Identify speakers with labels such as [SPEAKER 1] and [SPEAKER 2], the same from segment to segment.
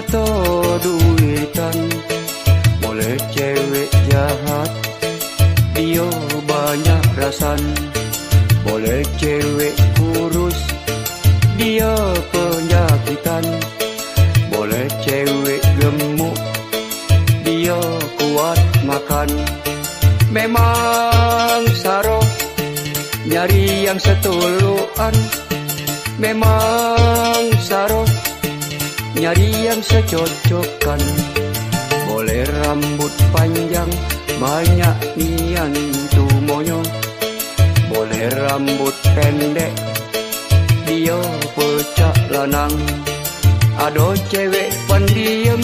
[SPEAKER 1] mata duitan. Boleh cewek jahat Dia banyak rasan. Boleh cewek kurus Dia penyakitan. Boleh cewek gemuk Dia kuat makan. Memang sarok Nyari yang setuluan Memang sarok Nyari yang secocokkan. Boleh rambut panjang Banyak nian tu monyo Boleh rambut pendek Dia pecah lanang. Ada cewek pendiam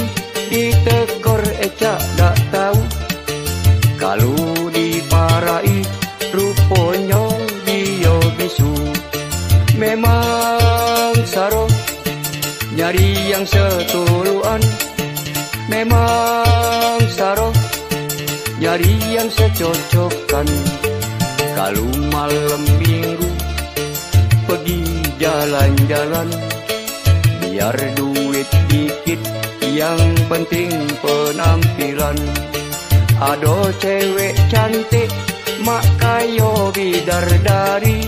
[SPEAKER 1] Ditekor ecak tak tahu. Kalau diparai Rupanya dia bisu. Memang Nyari yang setuluan. Memang sarong Nyari yang secocokkan. Kalau malam minggu Pergi jalan-jalan. Biar duit dikit Yang penting penampilan. Ada cewek cantik Mak kayo bidardari.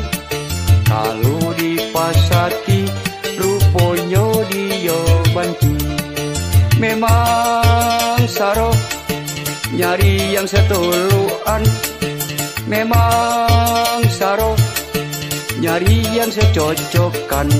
[SPEAKER 1] Kalau dipasati bantu Memang sarok Nyari yang setuluan Memang sarok Nyari yang secocokkan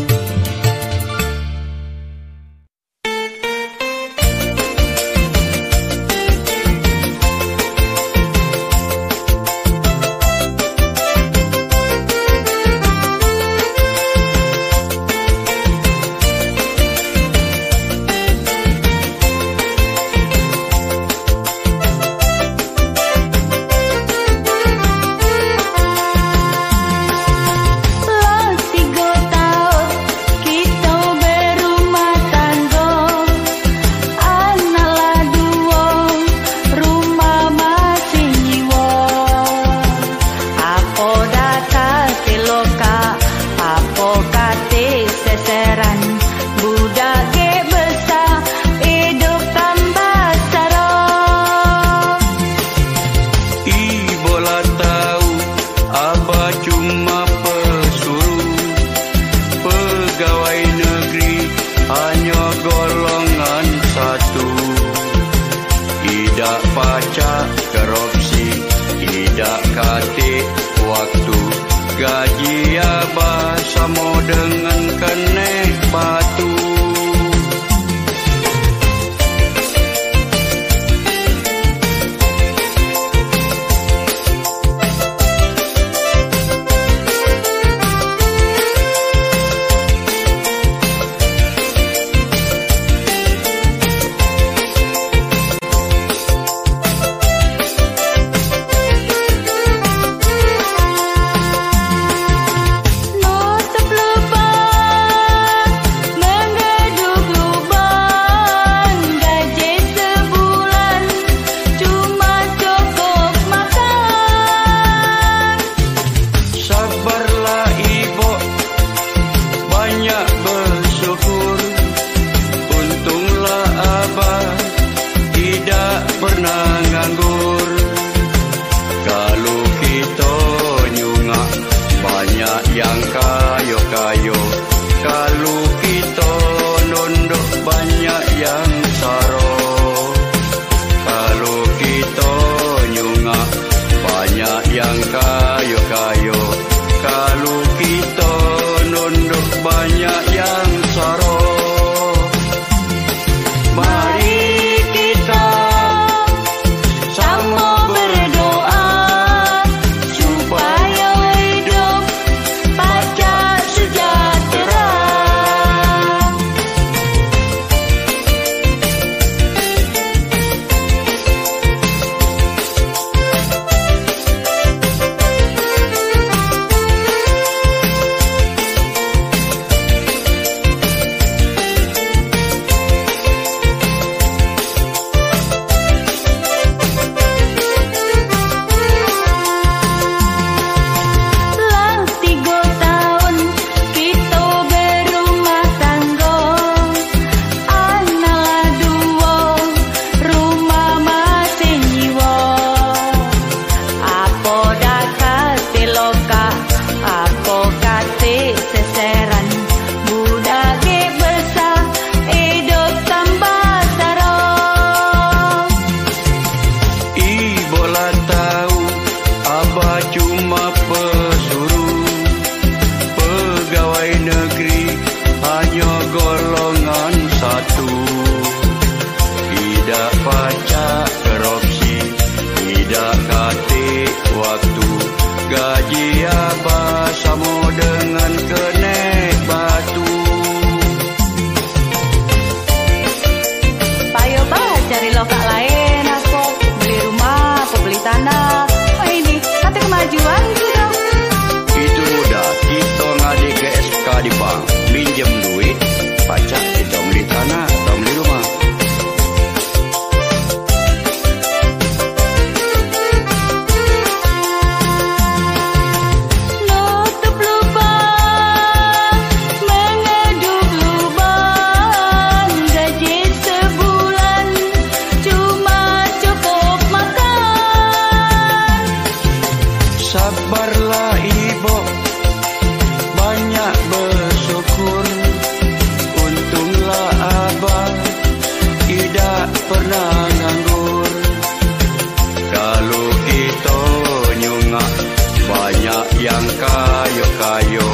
[SPEAKER 1] yang kayo-kayo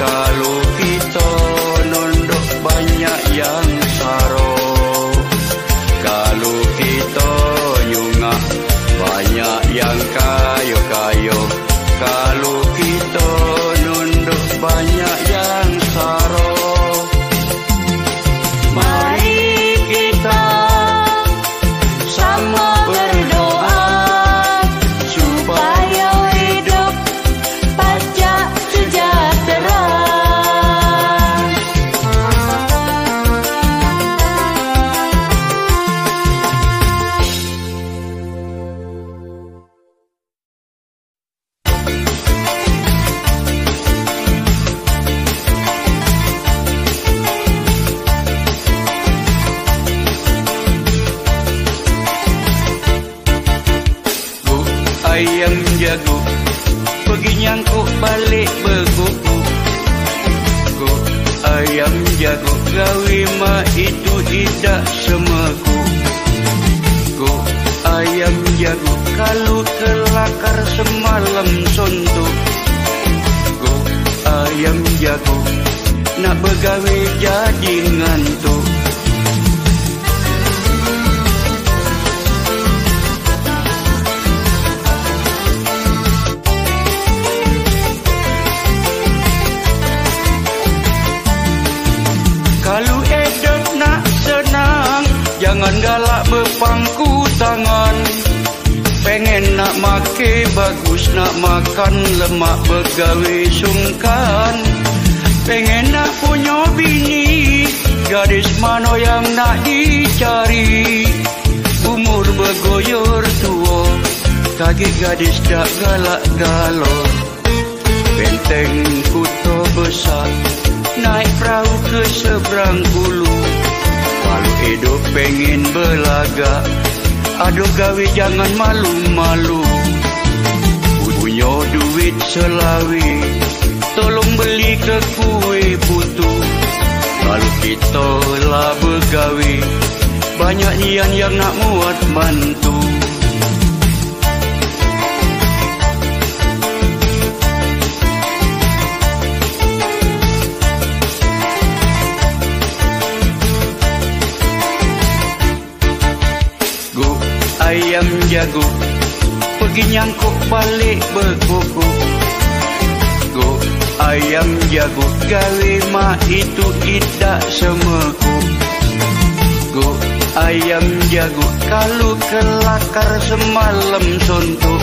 [SPEAKER 1] Kalau Nian yang nak muat bantu. Gu ayam jago Pergi nyangkuk balik berkuku. Go ayam jago gawe mak itu tidak semeku ayam jago kalau kelakar semalam suntuk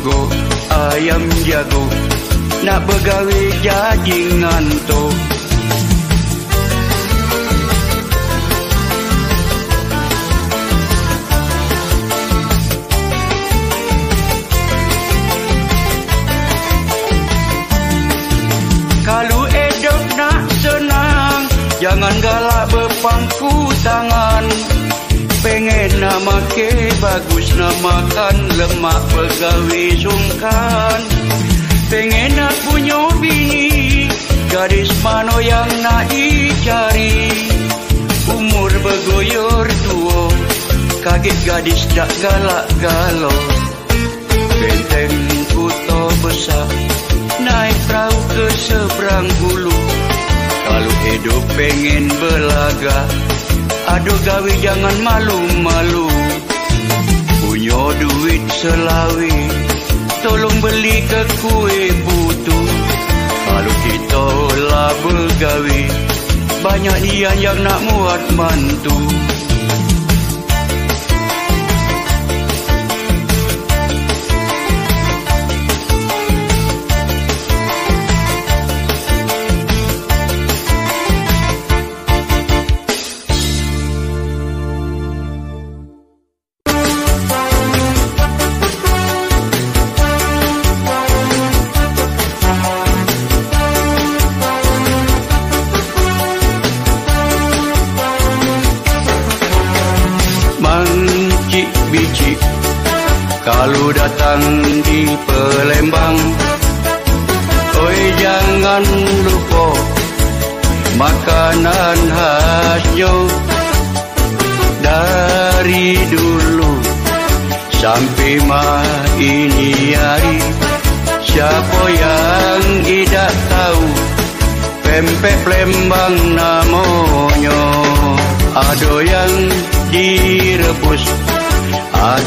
[SPEAKER 1] Go ayam jago. Nak begawe jadi ngantuk Jangan galak berpangku tangan. Pengen nak make bagus nak makan Lemak pegawai sungkan. Pengen nak punya bini Gadis mana yang nak dicari. Umur bergoyor tua Kaget gadis tak galak galau. Benteng kota besar Naik perahu ke seberang hulu Kalau hidup pengen belaga. Aduh gawi jangan malu-malu. Punya duit selawi Tolong beli ke kue butuh Kalau kita lah bergawi Banyak nian yang nak muat mantu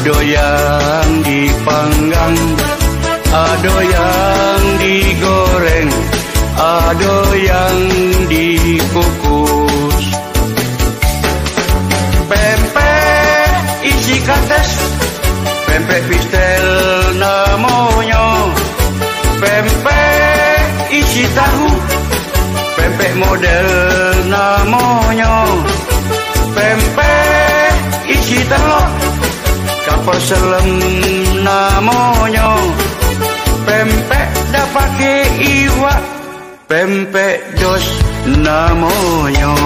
[SPEAKER 1] Ada yang dipanggang Ada yang digoreng Ada yang dikukus. Pempek isi kates Pempek pistel namanya Pempek isi tahu Pempek model Kapal selam namanya Pempek dah pakai iwak. Pempek dos namanya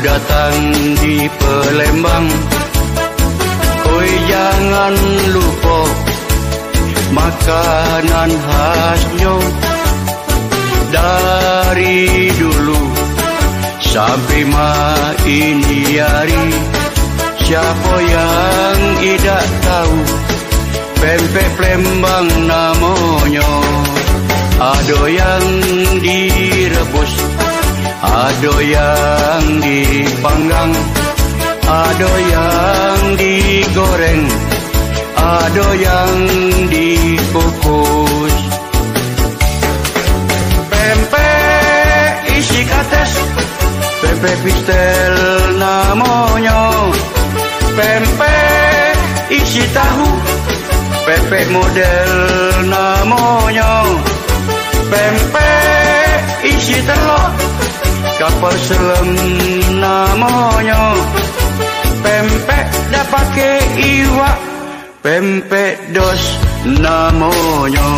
[SPEAKER 1] datang di Pelembang. Oi jangan lupa Makanan khasnya Dari dulu Sampai mah ini hari Siapa yang tidak tahu Pempek Palembang namanya. Ada yang direbus Ada yang dipanggang Ada yang digoreng Ada yang dikukus. Pempek isi kates Pempek pistel namanya Pempek isi tahu Pempek model namanya Pempek isi telur
[SPEAKER 2] kapal selam namanya. Pempek dah pakai iwak. Pempek dos namanya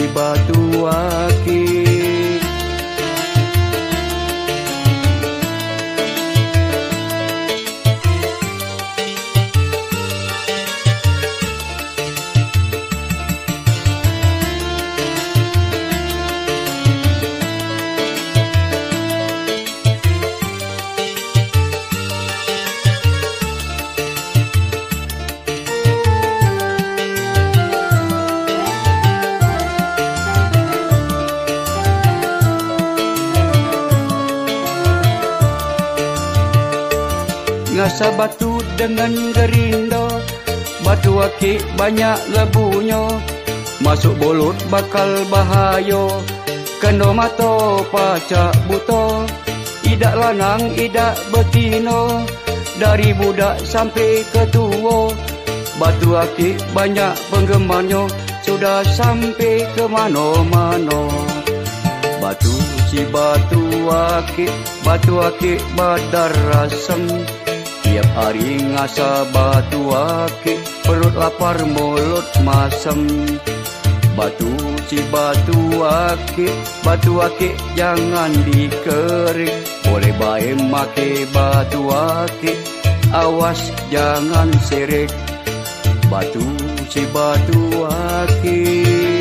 [SPEAKER 1] Batu si dengan gerindo Batu akik banyak lebunya. Masuk bolut bakal bahayo Kendo mato pacak buto Idak lanang, idak betino Dari budak sampai ke tua Batu akik banyak penggemarnya Sudah sampai ke mana-mana. Batu si batu akik Batu akik badar rasem Tiap hari ngasa batu akik Perut lapar mulut masam Batu si batu akik Batu akik jangan dikerik. Boleh baik make batu akik Awas jangan sirik. Batu si batu akik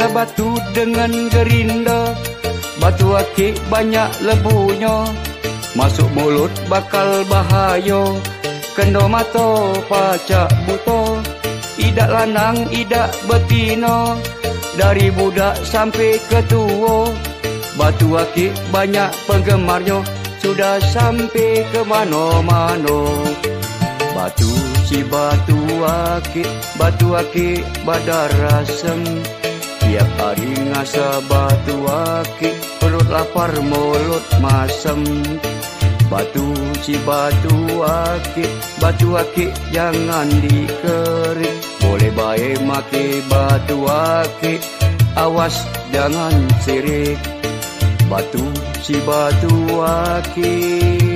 [SPEAKER 1] ngasa batu dengan gerinda. Batu akik banyak lebunya. Masuk mulut bakal bahayo Kendo mato pacak buto Idak lanang, idak betino Dari budak sampai ke tua Batu akik banyak penggemarnya. Sudah sampai ke mana-mana. Batu si batu akik Batu akik badar rasem Tiap hari ngasa batu akik Perut lapar mulut masam Batu si batu akik Batu akik jangan dikerik Boleh baik make batu akik Awas jangan sirik. Batu si batu akik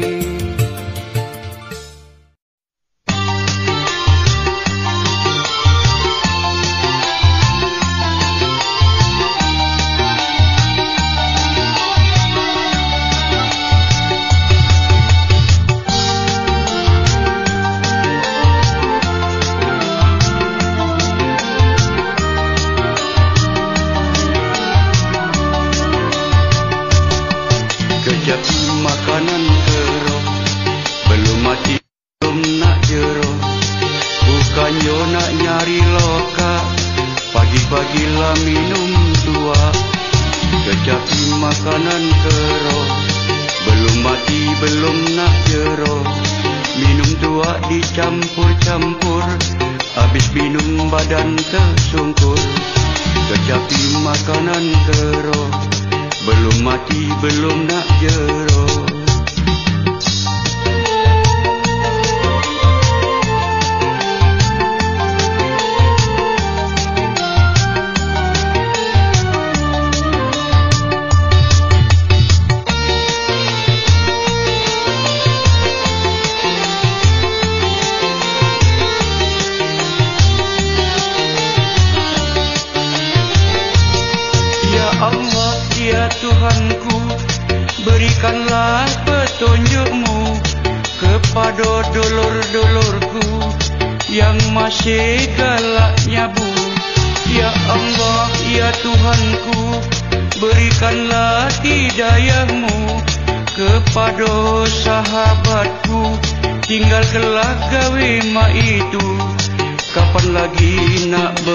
[SPEAKER 1] badan tersungkur. Kecapi makanan kerong Belum mati belum nak jerong mak itu. Kapan lagi nak bertobat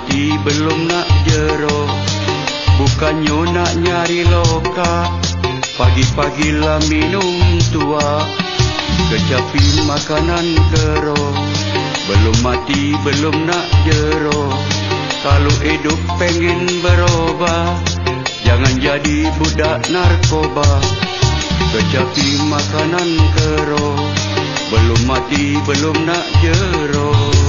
[SPEAKER 1] Belum mati belum nak jero Bukannya nak nyari loka. Pagi-pagi lah minum tua. Kejapi makanan kero Belum mati belum nak jero Kalau hidup pengen berubah Jangan jadi budak narkoba. Kecapi makanan kero Belum mati belum nak jerok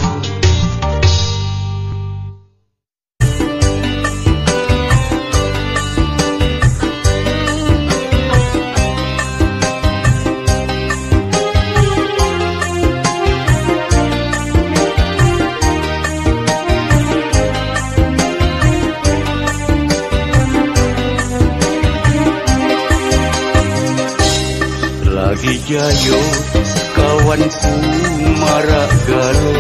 [SPEAKER 1] jayo kawanku marak galo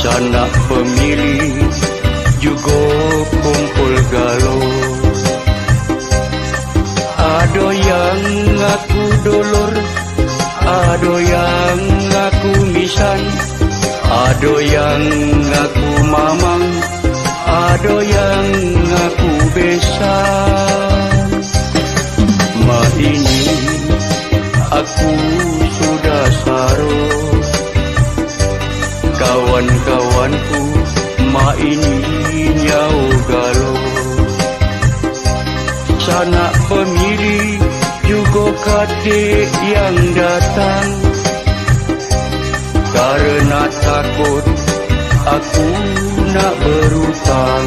[SPEAKER 1] Sanak pemilih juga kumpul galo Ado yang ngaku dolor Ado yang ngaku misan Ado yang ngaku mamang Ado yang ngaku besan Ma ini aku sudah saru Kawan-kawanku ma ini nyau galo Sanak pemilih juga katik yang datang. Karena takut aku nak berutang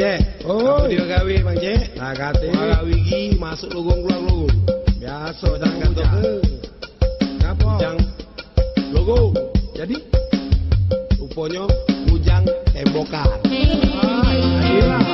[SPEAKER 3] Cek. Oh, dia gawe Bang Cek. Nah, kata gawe gi masuk logong keluar logong. Biasa dah kata ke. Kenapa? Yang logo. Jadi rupanya bujang tembokan. Ah, inilah.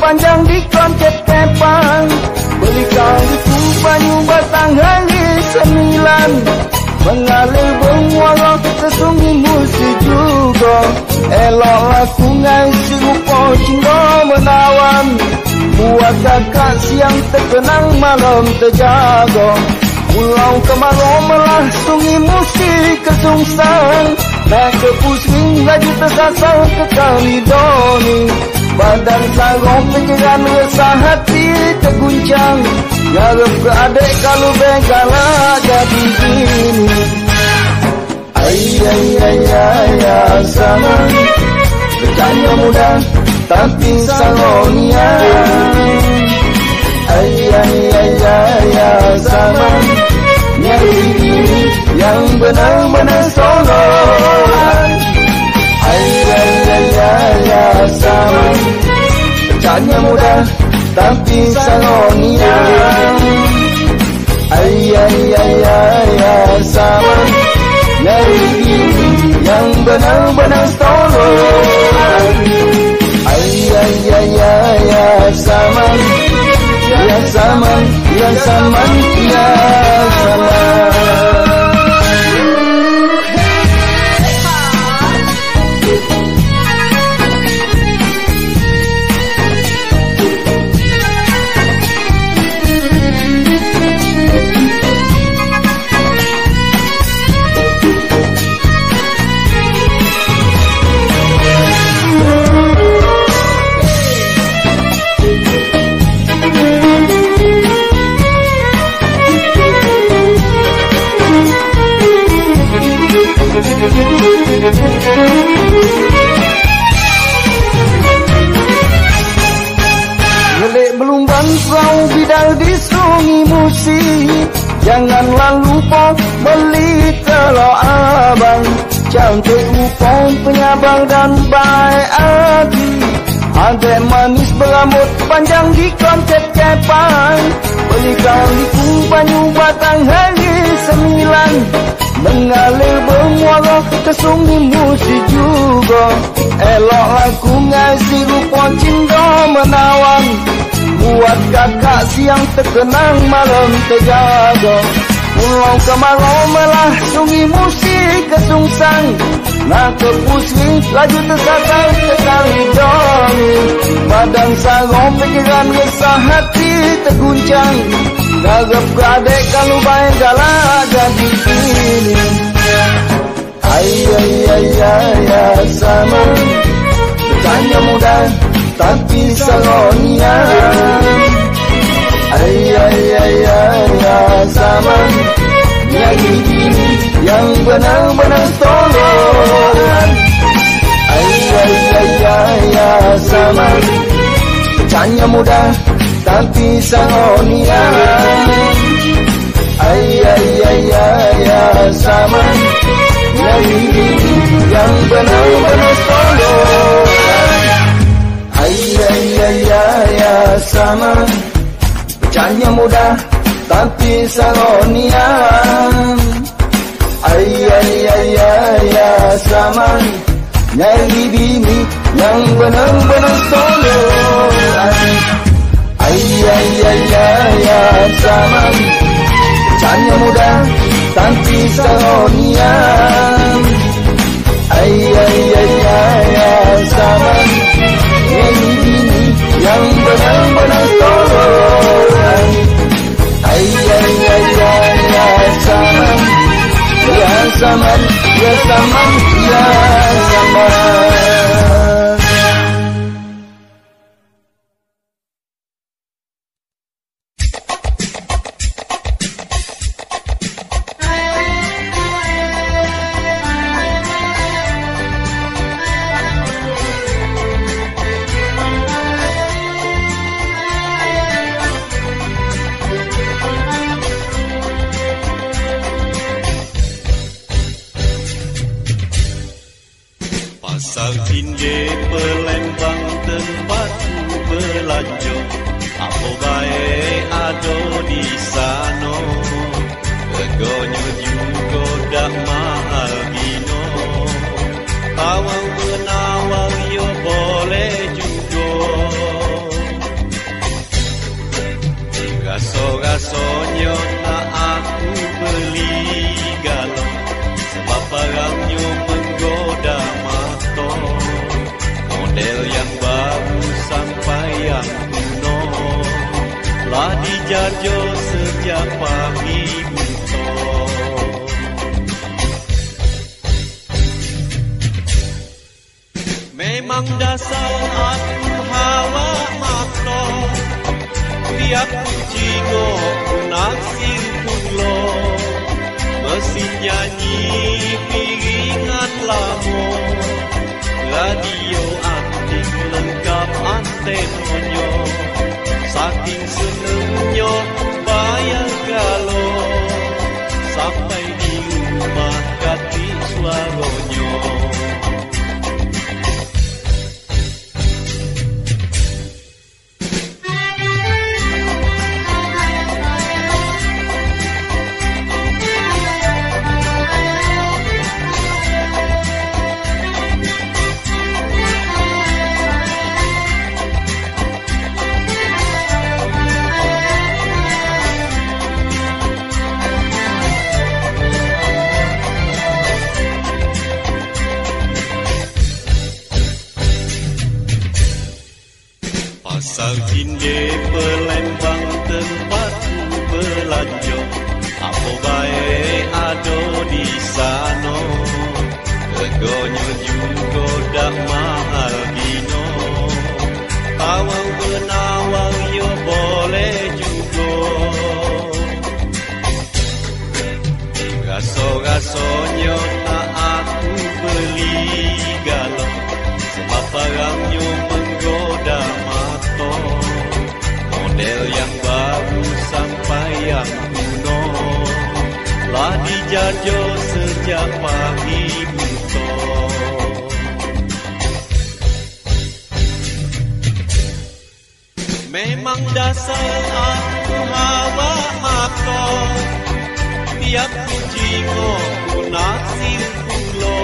[SPEAKER 2] Panjang di konsep kepang Berikan itu banyu batang hari sembilan Mengalir bermuara sesungguh musik juga. Eloklah sungai si rupa cinta menawan. Buat kakak siang terkenang malam terjaga. Pulau kemarau melah sungi musik kesungsang. Naik ke pusing lagi tersasar ke kalidoni Badan sarong pikiran resah hati terguncang. Garap ke adik kalau begala jadi gini ayah sama Bercanda muda tapi sarongnya ayah sama Nyari ini yang benar-benar Ayah ayah ayah sama Bercanda muda tapi ayah sama Nyari ini yang benar-benar solon Ayah ayah ayah sama Ya sama Ya sama Ya sama perahu bidal di sungai musi Janganlah lupa beli telur abang. Cantik rupa penyabang dan baik hati. Adik manis berambut panjang di konsep kepang Belikan di banyu batang hari sembilan. Mengalir bermuara ke sungai musi juga. Eloklah ku ngasih rupa cinta menawan Buat kakak siang terkenang malam terjaga. Pulau kemarau melah sungai musik kesungsang. Nak ke pusing laju tersasar ke kali doni Badan sarong pikiran resah hati terguncang. Garap ke adik kalau baik galak jadi ini Ayah ayah ayah sama Bertanya muda tapi saronia Ayah ayah ayah sama Yang ini yang benar-benar tolong. Ayah ayah ayah sama Bertanya muda tapi saronia Ayah ayah ayah sama Yang ini yang benar-benar tolong ayah sama Bercanya muda tapi saronia Ayah ayah ayah ayah sama Nyari bini yang benar-benar tolong Ayah ayah ayah ayah sama Bercanya muda tapi saronia Ayah ayah ayah ayah sama Nyari zaman, ya zaman, ya zaman
[SPEAKER 4] Tiap kucingo naksir pulo Mesin nyanyi piringan lamo Radio antik lengkap antenonyo Saking senengnya bayar galo. Sampai di rumah kati suaronyo di sana Regonyo juga dak mahal gino Awang benawang yo boleh juga. Gaso-gasonyo tak aku beli galon. Sebab barangnya Lah dijarjo sejak pagi buto Memang dasar aku hawa mata Tiap kucingo ku naksir pulo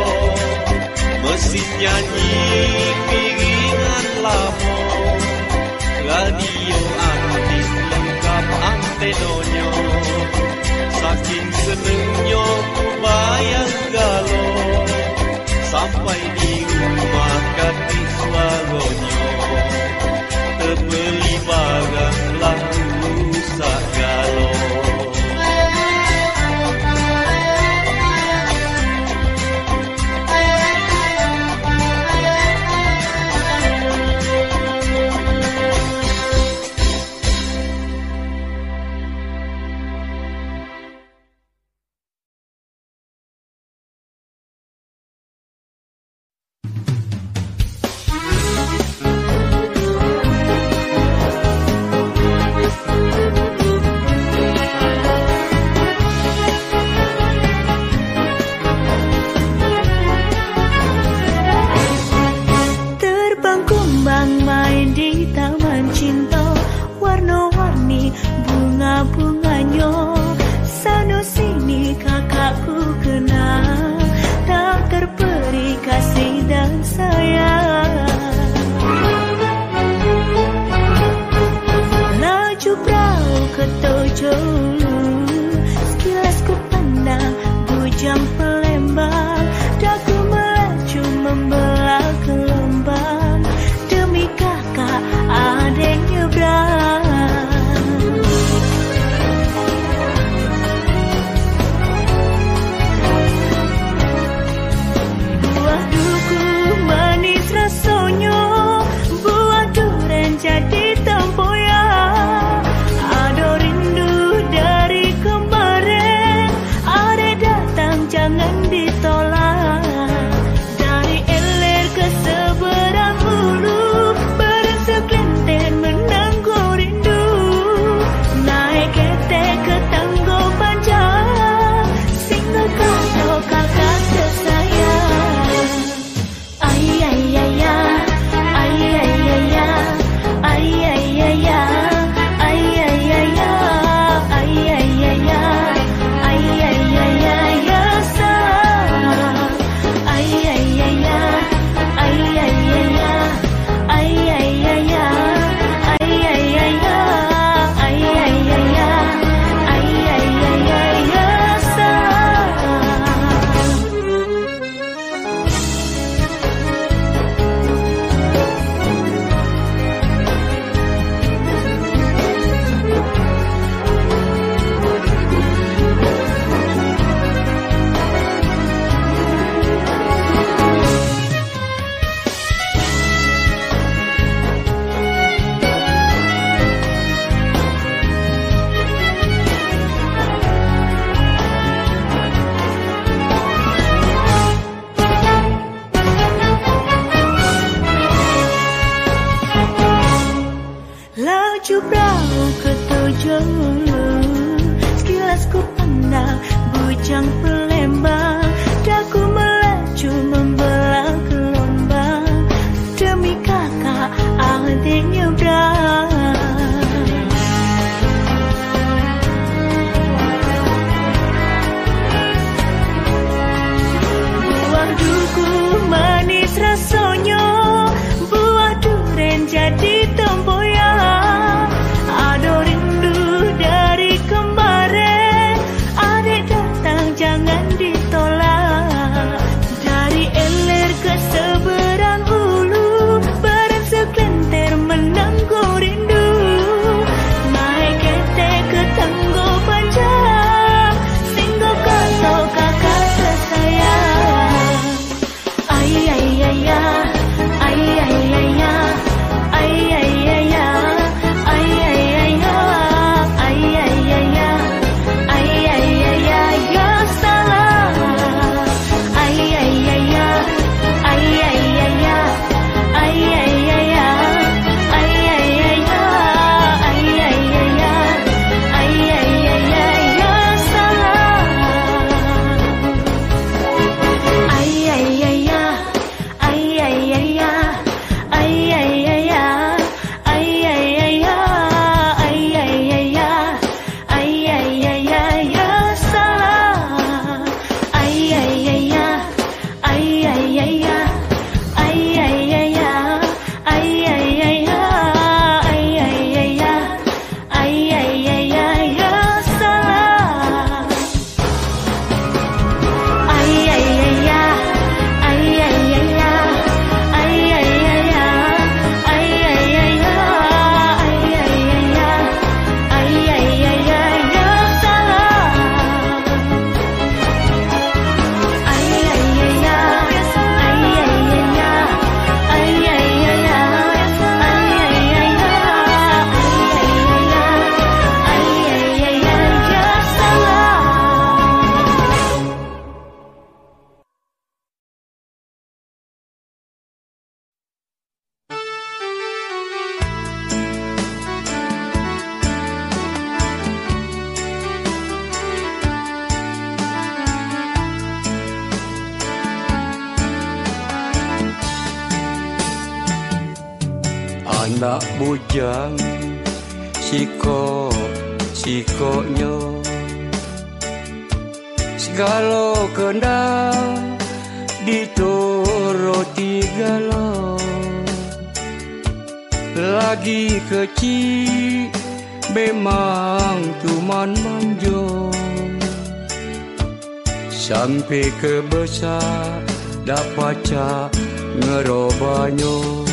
[SPEAKER 4] Mesin nyanyi piringan lamo Radio antik lengkap antenonyo Saking senengnya ku bayar galo Sampai di rumah kati suaronyo Terbeli barang lah
[SPEAKER 1] Anak bujang Siko Sikonyo Segalo kendang Dituruti galo Lagi kecil Memang tuman manjo Sampai ke besar Dapat cak ngerobanyo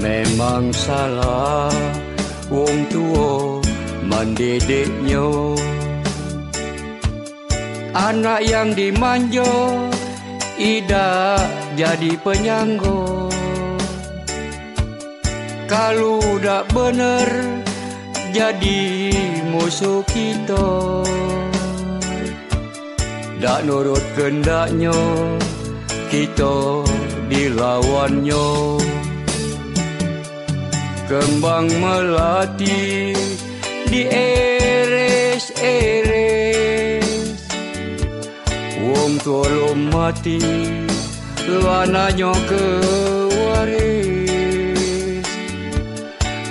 [SPEAKER 1] Memang salah. Wong tua mendidiknya Anak yang dimanjo Ida jadi penyanggo Kalau tak benar Jadi musuh kita. Tak nurut kendaknya Kita dilawannya Kembang melati di eres-eres Wong tua mati Luananya ke waris.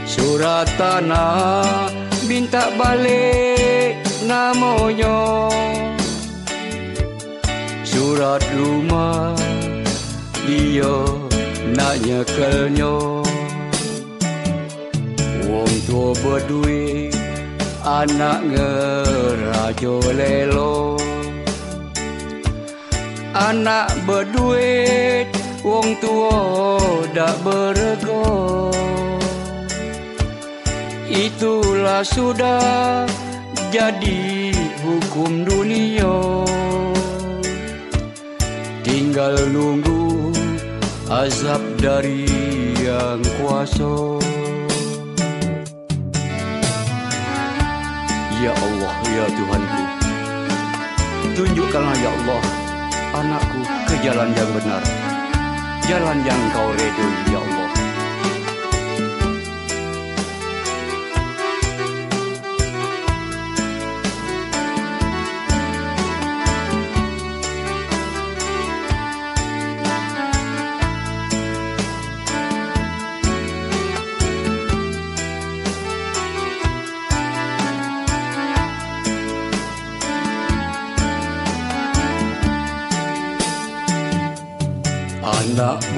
[SPEAKER 1] Surat tanah minta balik namanya. Surat rumah dia nak nyekelnya Wong tua berduit anak ngerajo lelo. Anak berduit wong tua dak berego. Itulah sudah jadi hukum dunia. Tinggal nunggu azab dari yang kuasa Ya Allah, ya Tuhanku Tunjukkanlah ya Allah Anakku ke jalan yang benar. Jalan yang kau redui ya Allah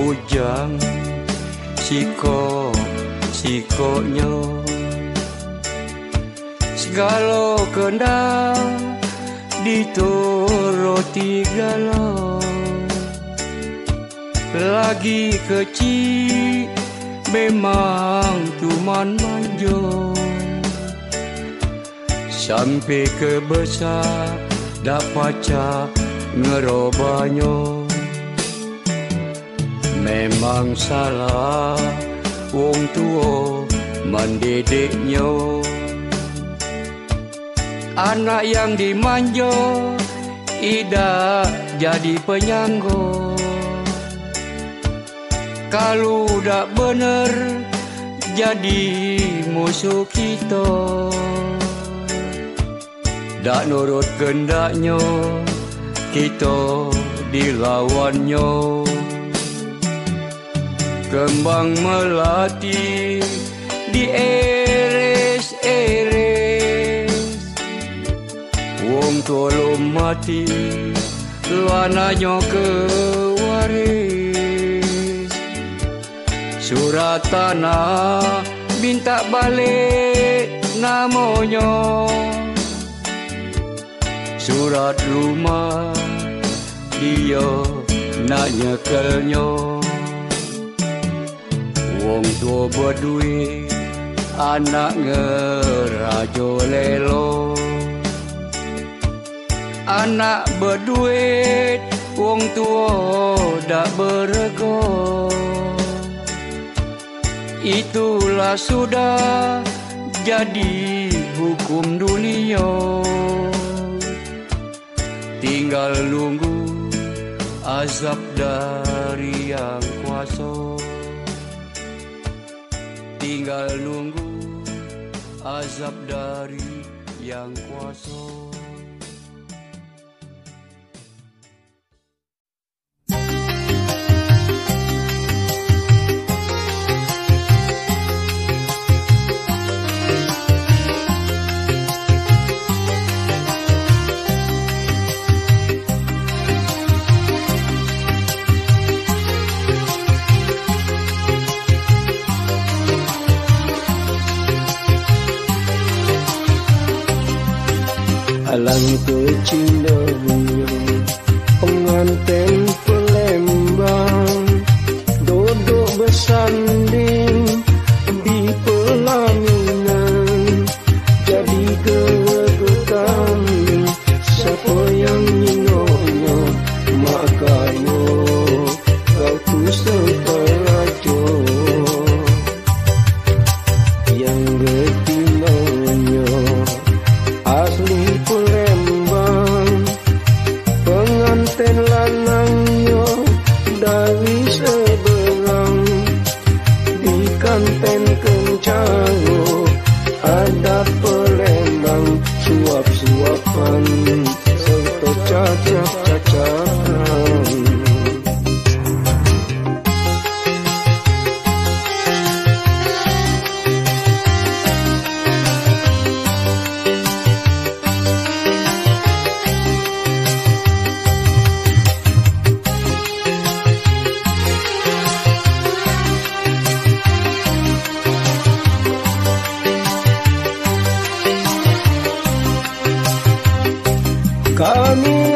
[SPEAKER 1] bujang Siko Sikonyo Segalo kendang Dituruti galo Lagi kecil Memang tuman manjo. Sampai ke besar Dapat cak ngerobanyo Memang salah Wong tua mendidiknya Anak yang dimanjo Ida jadi penyanggo Kalau tak benar Jadi musuh kita. Tak nurut kendaknya Kita dilawannya Kembang melati di eres-eres Wong tua mati Luananya ke waris Surat tanah minta balik namanya. Surat rumah dia nak nyekelnya Wong tua berduit Anak ngerajo lelo. Anak berduit Wong tua dak berego. Itulah sudah jadi hukum dunia. Tinggal nunggu azab dari yang kuasa tinggal nunggu azab dari yang kuasa.
[SPEAKER 5] alang te chino pengantin pelembang duduk bersama Kami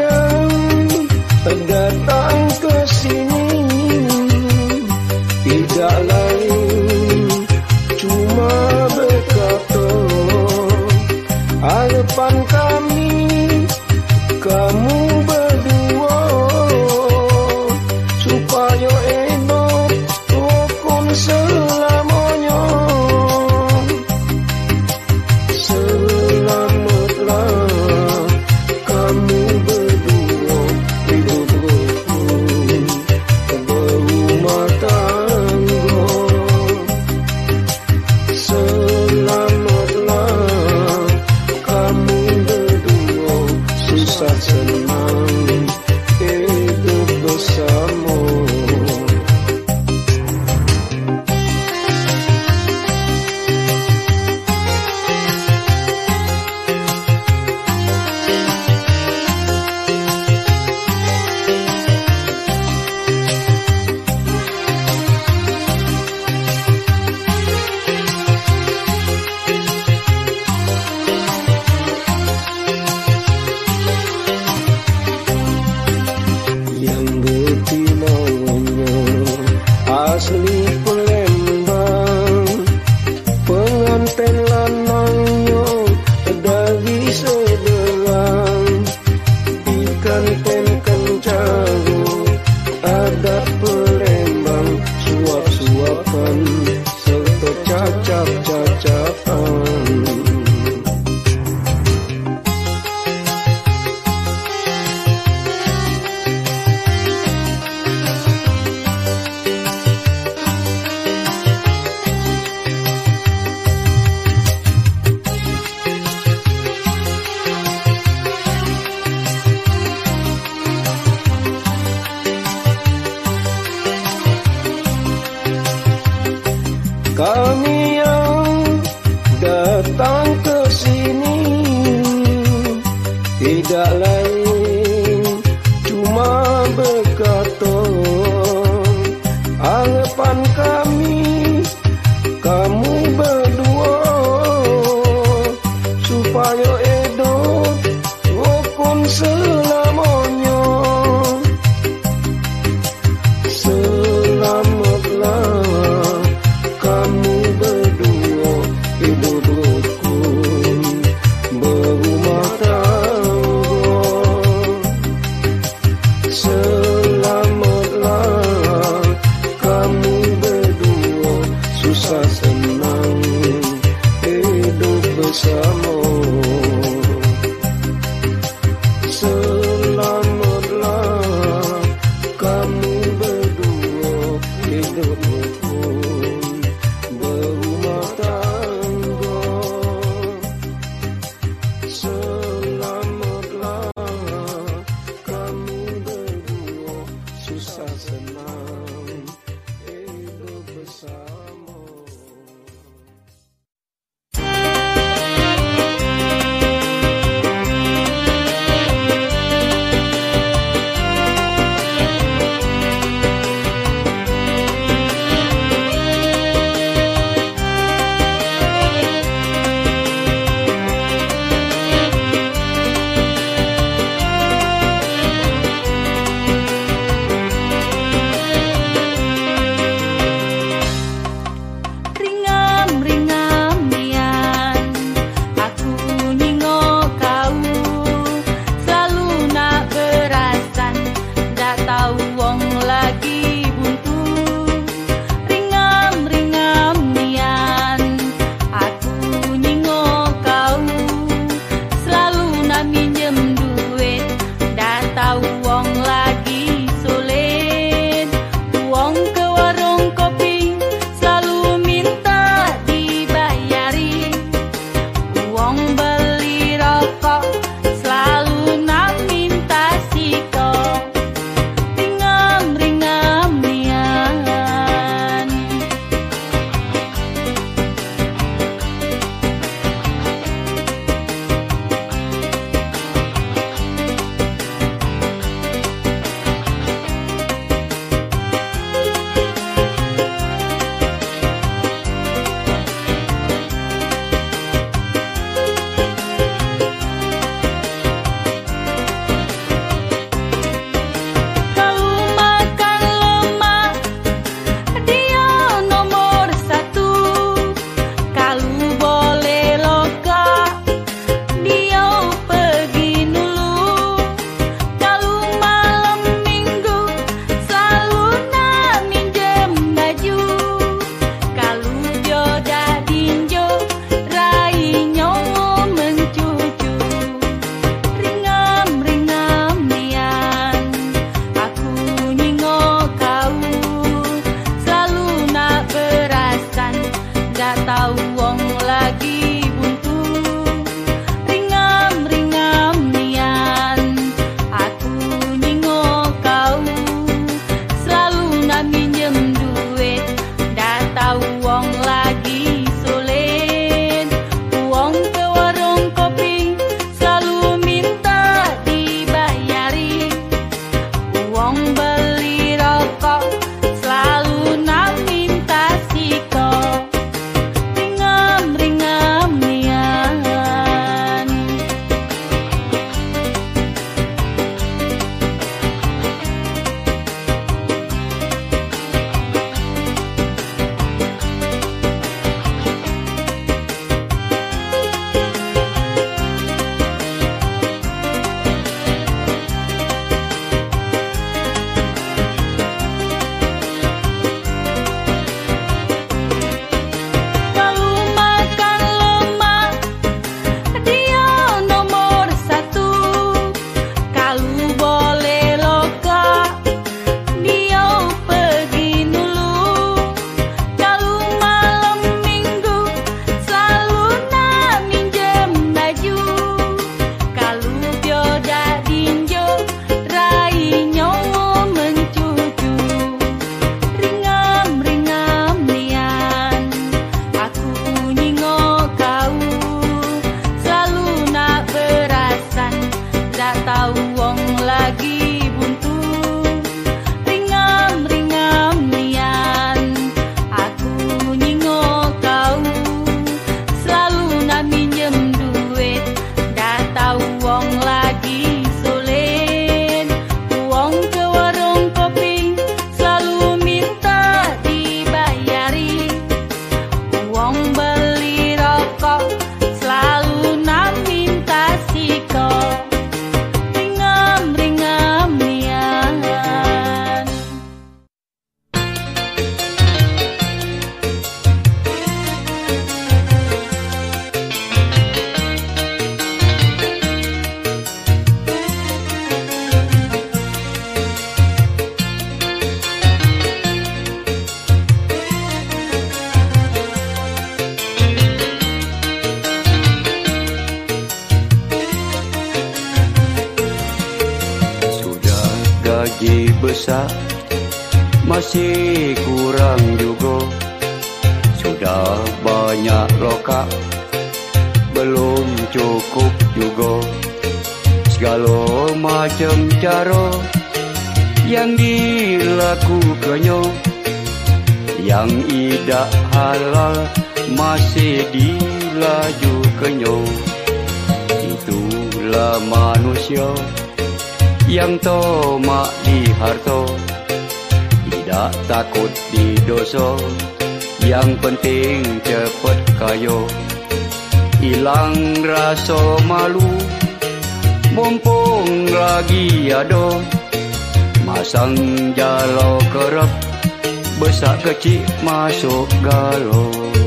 [SPEAKER 1] की Masuk गाय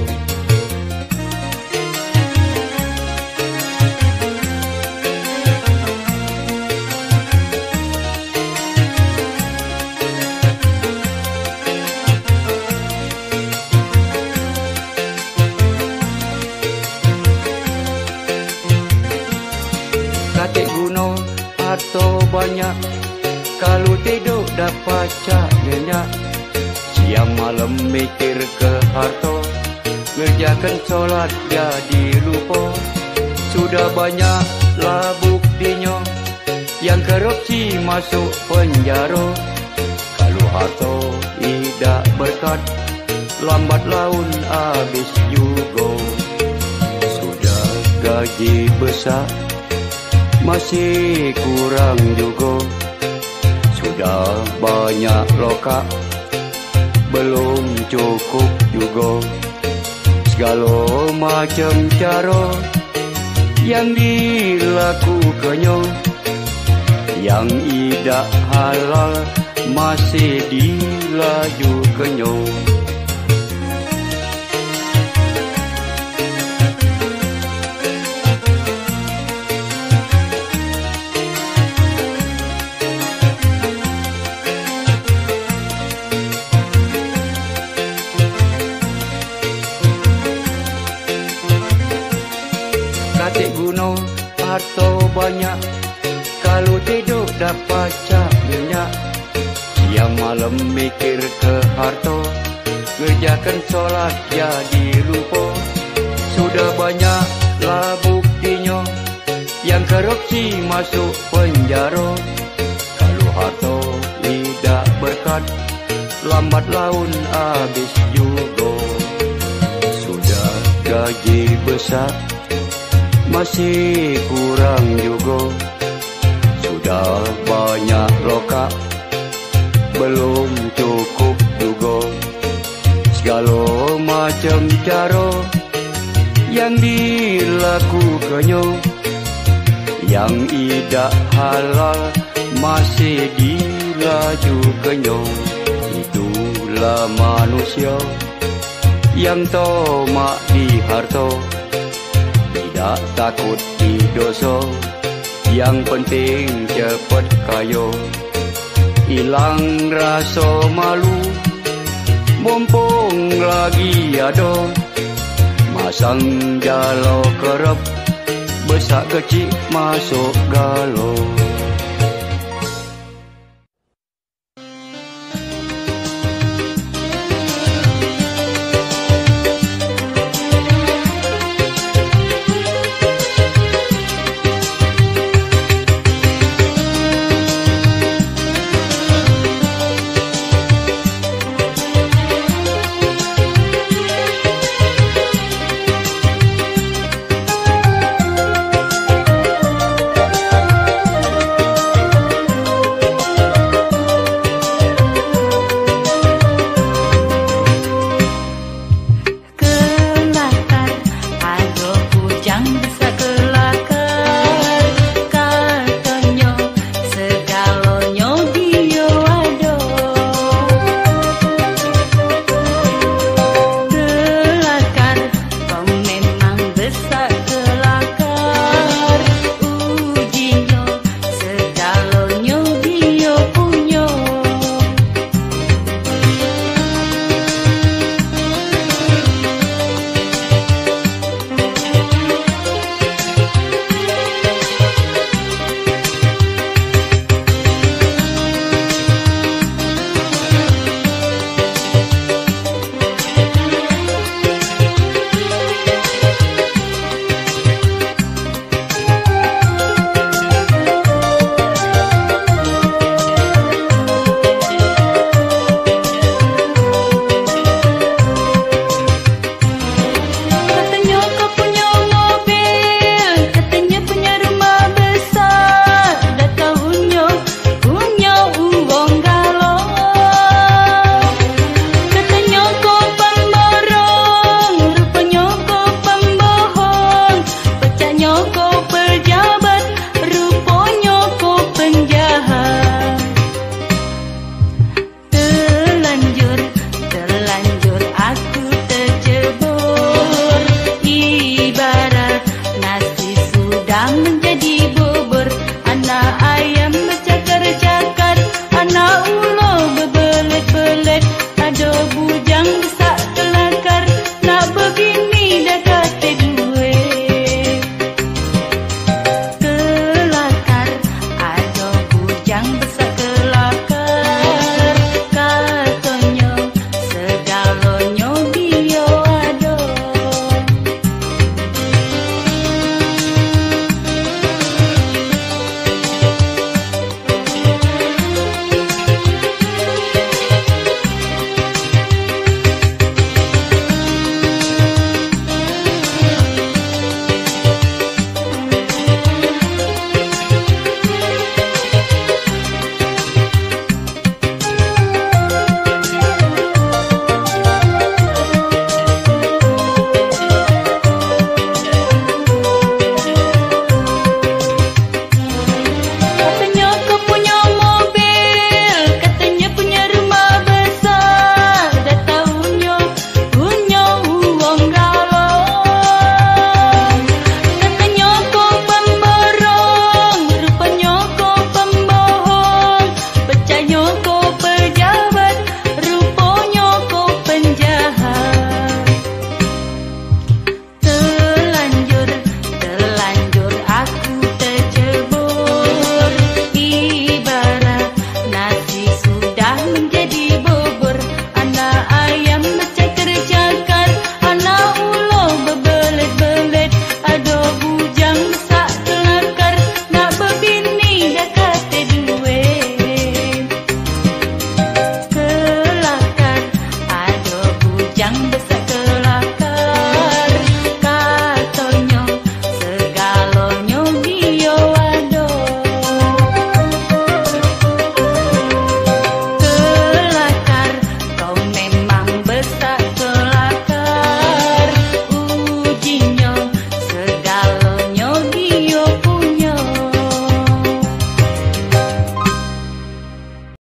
[SPEAKER 1] masuk penjara. Kalau harta tidak berkat Lambat laun habis juga. Sudah gaji besar masih kurang juga. Sudah banyak lokak Belum cukup juga. Segala macam cara Yang dilakukannya Yang tidak halal Masih dilajukannya harta Siang malam mikir ke harta Kerjakan solat jadi lupa Sudah banyak lah buktinya Yang korupsi masuk penjara. Kalau harta tidak berkat Lambat laun habis juga. Sudah gaji besar masih kurang juga. Sudah banyak lokak Belum cukup juga. Segala macam cara Yang dilakukannya. Yang tidak halal Masih dilajukannya. Itulah manusia Yang tomak di harta. Tak takut di dosa. Yang penting cepat kayo Hilang rasa malu. Mumpung lagi ada Masang jalo kerap. Besar kecil masuk galau